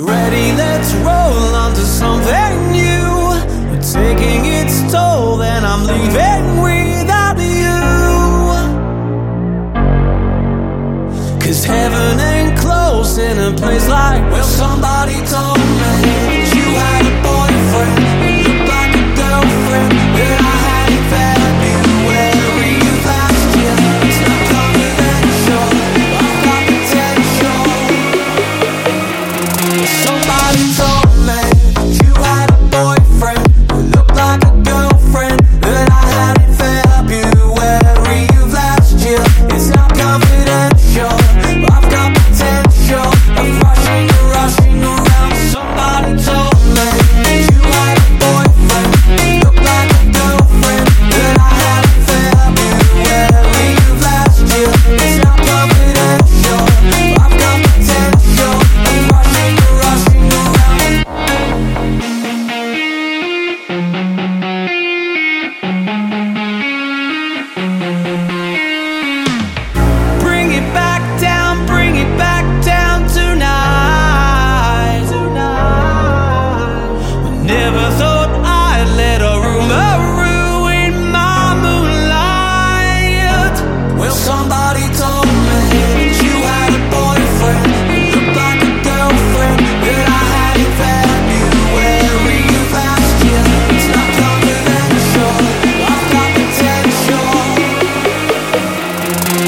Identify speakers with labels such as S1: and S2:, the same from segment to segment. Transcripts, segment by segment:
S1: Ready, let's roll on to something new. We're taking its toll, and I'm leaving without you. Cause heaven ain't close in a place like, well, somebody told me.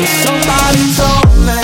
S1: Somebody told me